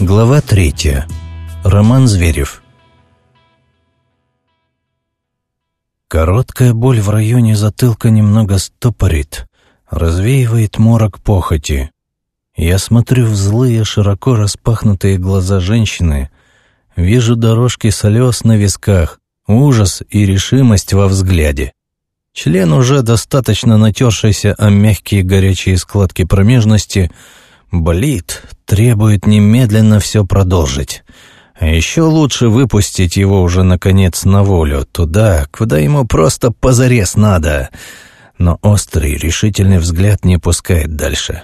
Глава третья. Роман Зверев. Короткая боль в районе затылка немного стопорит, развеивает морок похоти. Я смотрю в злые, широко распахнутые глаза женщины, вижу дорожки слез на висках, ужас и решимость во взгляде. Член, уже достаточно натершийся о мягкие горячие складки промежности, болит, требует немедленно все продолжить. А еще лучше выпустить его уже, наконец, на волю, туда, куда ему просто позарез надо. Но острый, решительный взгляд не пускает дальше.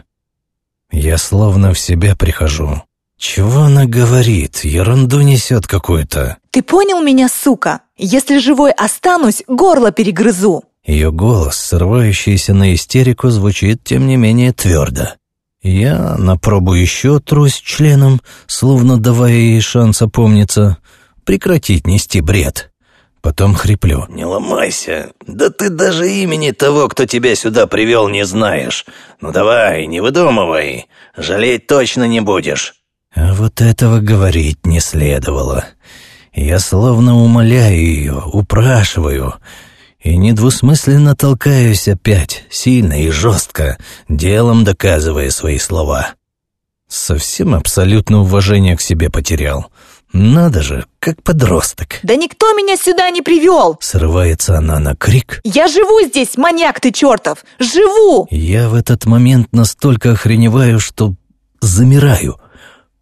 Я словно в себя прихожу. Чего она говорит? Ерунду несет какую-то. Ты понял меня, сука? Если живой останусь, горло перегрызу. Ее голос, срывающийся на истерику, звучит, тем не менее, твердо. Я на пробу еще трусь членом, словно давая ей шанс опомниться, прекратить нести бред. Потом хриплю. «Не ломайся. Да ты даже имени того, кто тебя сюда привел, не знаешь. Ну давай, не выдумывай. Жалеть точно не будешь». А вот этого говорить не следовало. Я словно умоляю ее, упрашиваю — и недвусмысленно толкаюсь опять, сильно и жестко, делом доказывая свои слова. Совсем абсолютно уважение к себе потерял. Надо же, как подросток. Да никто меня сюда не привел! Срывается она на крик. Я живу здесь, маньяк ты чертов! Живу! Я в этот момент настолько охреневаю, что замираю,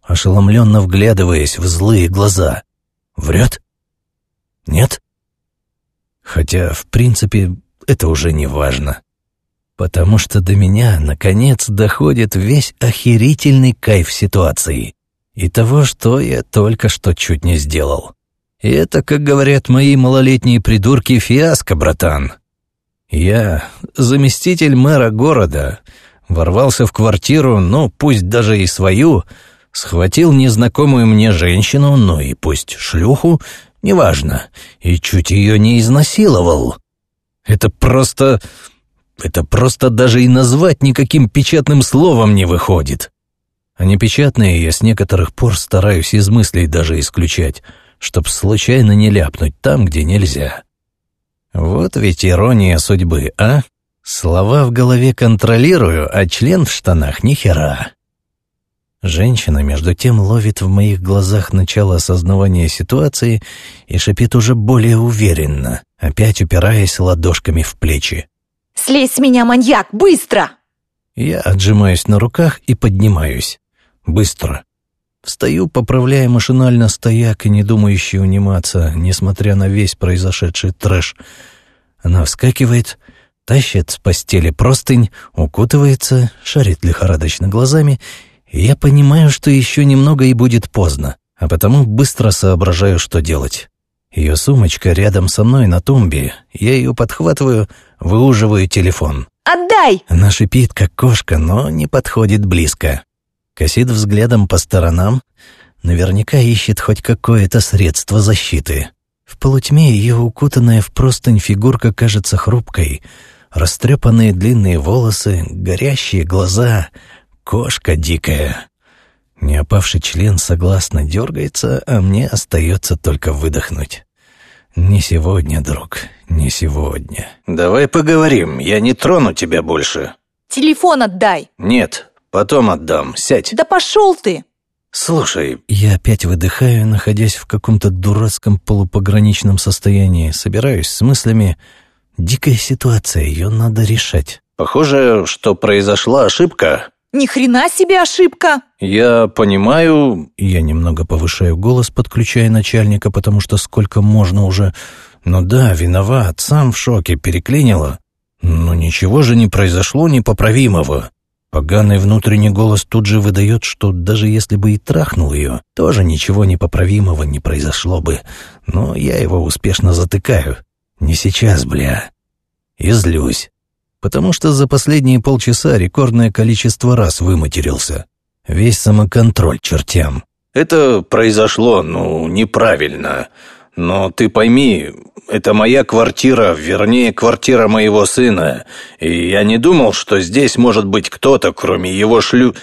ошеломленно вглядываясь в злые глаза. Врет? Нет? Хотя, в принципе, это уже не важно. Потому что до меня, наконец, доходит весь охерительный кайф ситуации и того, что я только что чуть не сделал. И это, как говорят мои малолетние придурки, фиаско, братан. Я, заместитель мэра города, ворвался в квартиру, ну, пусть даже и свою, схватил незнакомую мне женщину, ну и пусть шлюху, неважно, и чуть ее не изнасиловал. Это просто... Это просто даже и назвать никаким печатным словом не выходит. А непечатные я с некоторых пор стараюсь из мыслей даже исключать, чтоб случайно не ляпнуть там, где нельзя. Вот ведь ирония судьбы, а? Слова в голове контролирую, а член в штанах ни хера. Женщина, между тем, ловит в моих глазах начало осознавания ситуации и шипит уже более уверенно, опять упираясь ладошками в плечи. «Слезь с меня, маньяк, быстро!» Я отжимаюсь на руках и поднимаюсь. Быстро. Встаю, поправляя машинально стояк и не думающий униматься, несмотря на весь произошедший трэш. Она вскакивает, тащит с постели простынь, укутывается, шарит лихорадочно глазами я понимаю, что еще немного и будет поздно, а потому быстро соображаю, что делать. Ее сумочка рядом со мной на тумбе. Я ее подхватываю, выуживаю телефон. «Отдай!» Она шипит, как кошка, но не подходит близко. Косит взглядом по сторонам. Наверняка ищет хоть какое-то средство защиты. В полутьме ее укутанная в простынь фигурка кажется хрупкой. Растрепанные длинные волосы, горящие глаза — Кошка дикая. Неопавший член согласно дергается, а мне остается только выдохнуть. Не сегодня, друг, не сегодня. Давай поговорим, я не трону тебя больше. Телефон отдай. Нет, потом отдам, сядь. Да пошел ты. Слушай, я опять выдыхаю, находясь в каком-то дурацком полупограничном состоянии, собираюсь с мыслями. Дикая ситуация, ее надо решать. Похоже, что произошла ошибка. Ни хрена себе ошибка. Я понимаю, я немного повышаю голос, подключая начальника, потому что сколько можно уже. Ну да, виноват, сам в шоке, переклинило. Но ничего же не произошло непоправимого. Поганый внутренний голос тут же выдает, что даже если бы и трахнул ее, тоже ничего непоправимого не произошло бы. Но я его успешно затыкаю. Не сейчас, бля. И злюсь потому что за последние полчаса рекордное количество раз выматерился. Весь самоконтроль чертям. Это произошло, ну, неправильно. Но ты пойми, это моя квартира, вернее, квартира моего сына. И я не думал, что здесь может быть кто-то, кроме его шлю...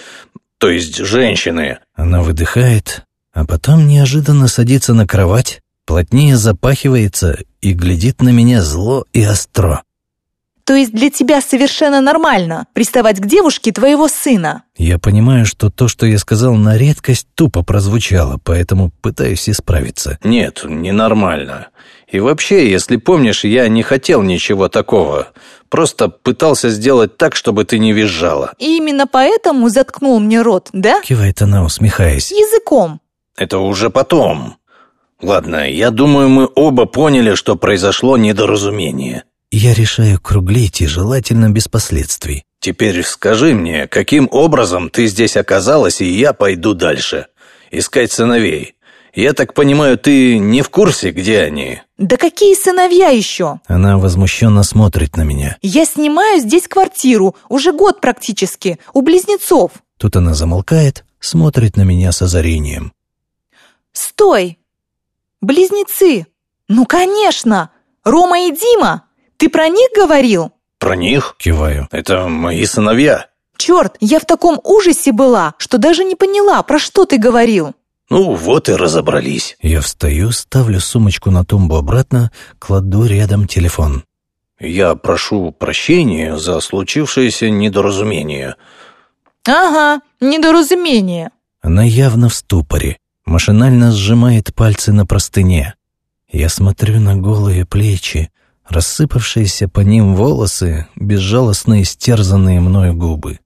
то есть женщины». Она выдыхает, а потом неожиданно садится на кровать, плотнее запахивается и глядит на меня зло и остро. То есть для тебя совершенно нормально приставать к девушке твоего сына? Я понимаю, что то, что я сказал на редкость, тупо прозвучало, поэтому пытаюсь исправиться. «Нет, ненормально. И вообще, если помнишь, я не хотел ничего такого. Просто пытался сделать так, чтобы ты не визжала». И именно поэтому заткнул мне рот, да? Кивает она, усмехаясь. Языком. Это уже потом. Ладно, я думаю, мы оба поняли, что произошло недоразумение. Я решаю круглить и желательно без последствий. Теперь скажи мне, каким образом ты здесь оказалась, и я пойду дальше. Искать сыновей. Я так понимаю, ты не в курсе, где они? Да какие сыновья еще? Она возмущенно смотрит на меня. Я снимаю здесь квартиру, уже год практически, у близнецов. Тут она замолкает, смотрит на меня с озарением. Стой! Близнецы! Ну, конечно! Рома и Дима! Ты про них говорил? Про них? Киваю. Это мои сыновья. Черт, я в таком ужасе была, что даже не поняла, про что ты говорил. Ну, вот и разобрались. Я встаю, ставлю сумочку на тумбу обратно, кладу рядом телефон. Я прошу прощения за случившееся недоразумение. Ага, недоразумение. Она явно в ступоре, машинально сжимает пальцы на простыне. Я смотрю на голые плечи, рассыпавшиеся по ним волосы, безжалостно истерзанные мною губы.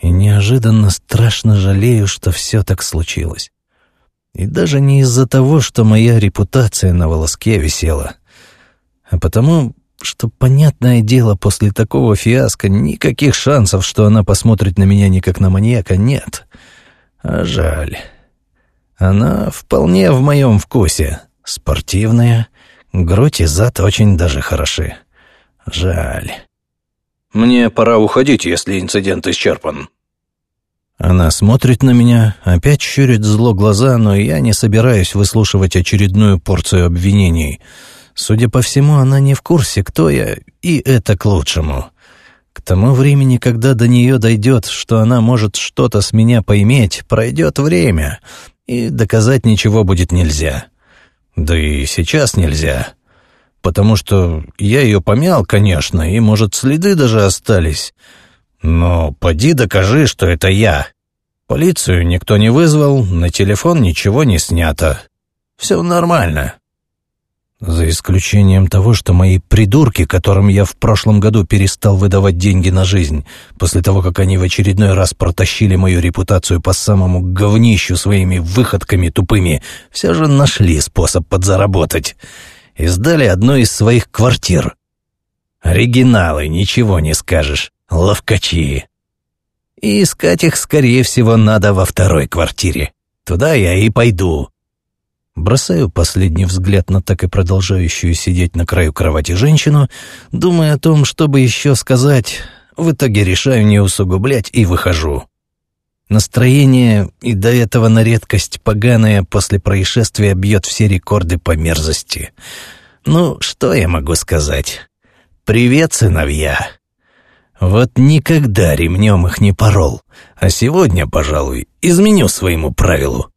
И неожиданно страшно жалею, что все так случилось. И даже не из-за того, что моя репутация на волоске висела, а потому, что, понятное дело, после такого фиаско никаких шансов, что она посмотрит на меня не как на маньяка, нет. А жаль. Она вполне в моем вкусе. Спортивная, Грудь и зад очень даже хороши. Жаль. Мне пора уходить, если инцидент исчерпан. Она смотрит на меня, опять щурит зло глаза, но я не собираюсь выслушивать очередную порцию обвинений. Судя по всему, она не в курсе, кто я, и это к лучшему. К тому времени, когда до нее дойдет, что она может что-то с меня поиметь, пройдет время, и доказать ничего будет нельзя. Да и сейчас нельзя. Потому что я ее помял, конечно, и, может, следы даже остались. Но поди докажи, что это я. Полицию никто не вызвал, на телефон ничего не снято. Все нормально. За исключением того, что мои придурки, которым я в прошлом году перестал выдавать деньги на жизнь, после того, как они в очередной раз протащили мою репутацию по самому говнищу своими выходками тупыми, все же нашли способ подзаработать. И сдали одну из своих квартир. Оригиналы, ничего не скажешь. Ловкачи. И искать их, скорее всего, надо во второй квартире. Туда я и пойду. Бросаю последний взгляд на так и продолжающую сидеть на краю кровати женщину, думая о том, чтобы еще сказать, в итоге решаю не усугублять и выхожу. Настроение и до этого на редкость поганое после происшествия бьет все рекорды по мерзости. Ну, что я могу сказать? Привет, сыновья. Вот никогда ремнем их не порол, а сегодня, пожалуй, изменю своему правилу.